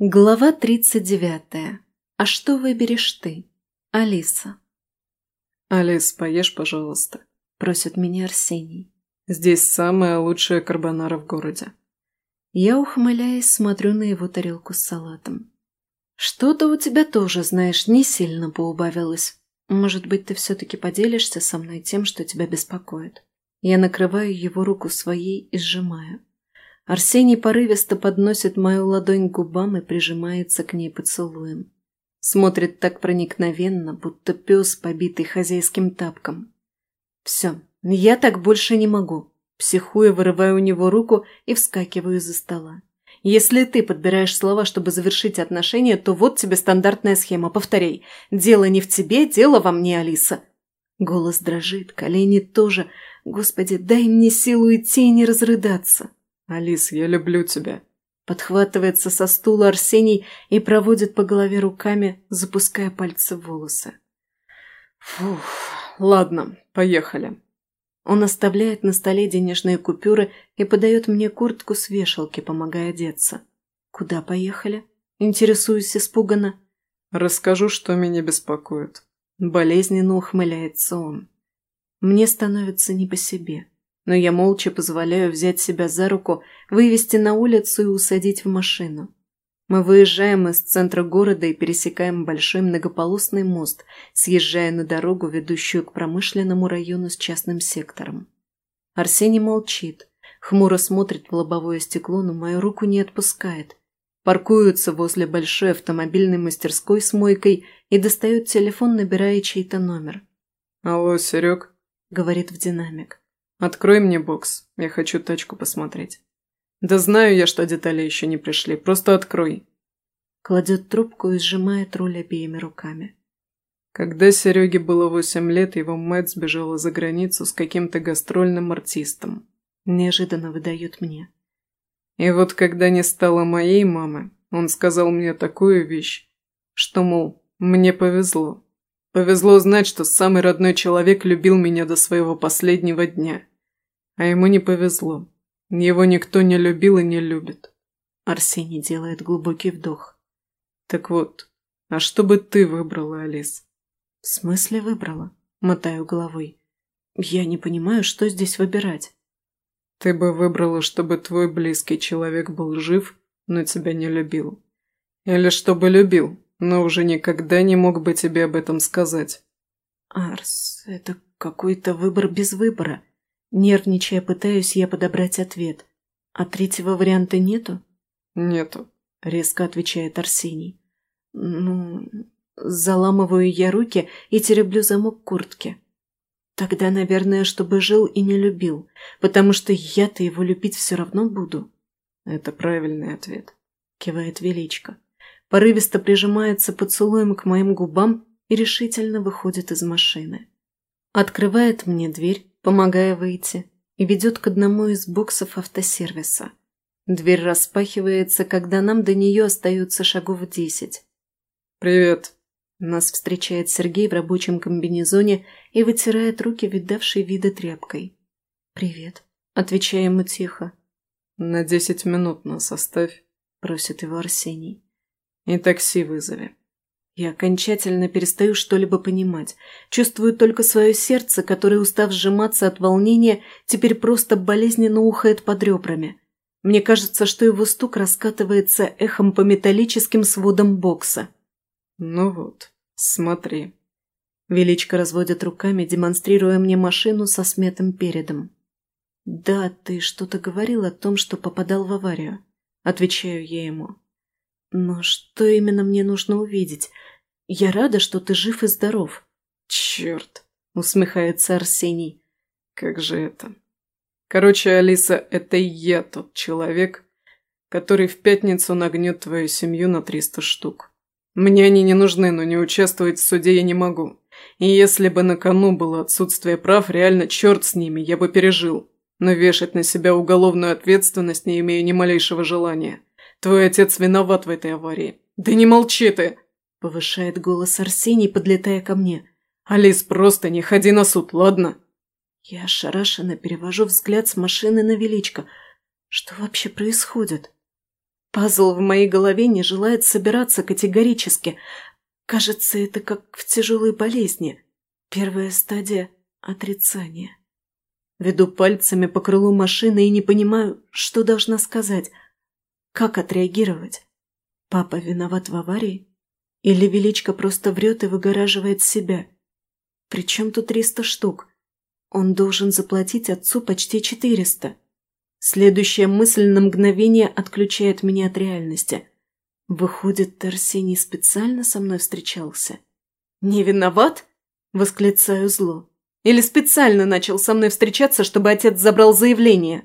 Глава 39. А что выберешь ты? Алиса. «Алис, поешь, пожалуйста», – просит меня Арсений. «Здесь самая лучшая карбонара в городе». Я, ухмыляясь, смотрю на его тарелку с салатом. «Что-то у тебя тоже, знаешь, не сильно поубавилось. Может быть, ты все-таки поделишься со мной тем, что тебя беспокоит?» Я накрываю его руку своей и сжимаю. Арсений порывисто подносит мою ладонь к губам и прижимается к ней поцелуем. Смотрит так проникновенно, будто пес, побитый хозяйским тапком. Все, я так больше не могу. Психуя, вырываю у него руку и вскакиваю из-за стола. Если ты подбираешь слова, чтобы завершить отношения, то вот тебе стандартная схема. Повторяй. Дело не в тебе, дело во мне, Алиса. Голос дрожит, колени тоже. Господи, дай мне силу идти и не разрыдаться. «Алис, я люблю тебя». Подхватывается со стула Арсений и проводит по голове руками, запуская пальцы в волосы. «Фух, ладно, поехали». Он оставляет на столе денежные купюры и подает мне куртку с вешалки, помогая одеться. «Куда поехали?» Интересуюсь испуганно. «Расскажу, что меня беспокоит». Болезненно ухмыляется он. Мне становится не по себе но я молча позволяю взять себя за руку, вывести на улицу и усадить в машину. Мы выезжаем из центра города и пересекаем большой многополосный мост, съезжая на дорогу, ведущую к промышленному району с частным сектором. Арсений молчит, хмуро смотрит в лобовое стекло, но мою руку не отпускает. Паркуются возле большой автомобильной мастерской с мойкой и достают телефон, набирая чей-то номер. «Алло, Серег», — говорит в динамик. «Открой мне бокс. Я хочу тачку посмотреть». «Да знаю я, что детали еще не пришли. Просто открой». Кладет трубку и сжимает руль обеими руками. Когда Сереге было восемь лет, его мать сбежала за границу с каким-то гастрольным артистом. Неожиданно выдает мне. И вот когда не стало моей мамы, он сказал мне такую вещь, что, мол, мне повезло. Повезло знать, что самый родной человек любил меня до своего последнего дня. А ему не повезло. Его никто не любил и не любит. Арсений делает глубокий вдох. Так вот, а что бы ты выбрала, Алис? В смысле выбрала? Мотаю головой. Я не понимаю, что здесь выбирать. Ты бы выбрала, чтобы твой близкий человек был жив, но тебя не любил. Или чтобы любил, но уже никогда не мог бы тебе об этом сказать. Арс, это какой-то выбор без выбора. Нервничая, пытаюсь я подобрать ответ. А третьего варианта нету? Нету, резко отвечает Арсений. Ну, заламываю я руки и тереблю замок куртки. Тогда, наверное, чтобы жил и не любил, потому что я-то его любить все равно буду. Это правильный ответ, кивает Величко порывисто прижимается поцелуем к моим губам и решительно выходит из машины. Открывает мне дверь, помогая выйти, и ведет к одному из боксов автосервиса. Дверь распахивается, когда нам до нее остается шагов десять. «Привет!» Нас встречает Сергей в рабочем комбинезоне и вытирает руки, видавшей виды тряпкой. «Привет», — отвечаем ему тихо. «На десять минут нас оставь», — просит его Арсений. И такси вызови. Я окончательно перестаю что-либо понимать. Чувствую только свое сердце, которое, устав сжиматься от волнения, теперь просто болезненно ухает под ребрами. Мне кажется, что его стук раскатывается эхом по металлическим сводам бокса. «Ну вот, смотри». Величко разводит руками, демонстрируя мне машину со сметым передом. «Да, ты что-то говорил о том, что попадал в аварию», — отвечаю я ему. Но что именно мне нужно увидеть? Я рада, что ты жив и здоров. Черт, усмехается Арсений. Как же это? Короче, Алиса, это я тот человек, который в пятницу нагнет твою семью на триста штук. Мне они не нужны, но не участвовать в суде я не могу. И если бы на кону было отсутствие прав, реально черт с ними, я бы пережил. Но вешать на себя уголовную ответственность не имею ни малейшего желания. Твой отец виноват в этой аварии. Да не молчи ты!» Повышает голос Арсений, подлетая ко мне. «Алис, просто не ходи на суд, ладно?» Я ошарашенно перевожу взгляд с машины на Величко. Что вообще происходит? Пазл в моей голове не желает собираться категорически. Кажется, это как в тяжелой болезни. Первая стадия – отрицания. Веду пальцами по крылу машины и не понимаю, что должна сказать. Как отреагировать? Папа виноват в аварии? Или Величко просто врет и выгораживает себя? Причем тут триста штук? Он должен заплатить отцу почти четыреста. Следующая мысль на мгновение отключает меня от реальности. Выходит, Арсений специально со мной встречался? «Не виноват?» – восклицаю зло. Или специально начал со мной встречаться, чтобы отец забрал заявление?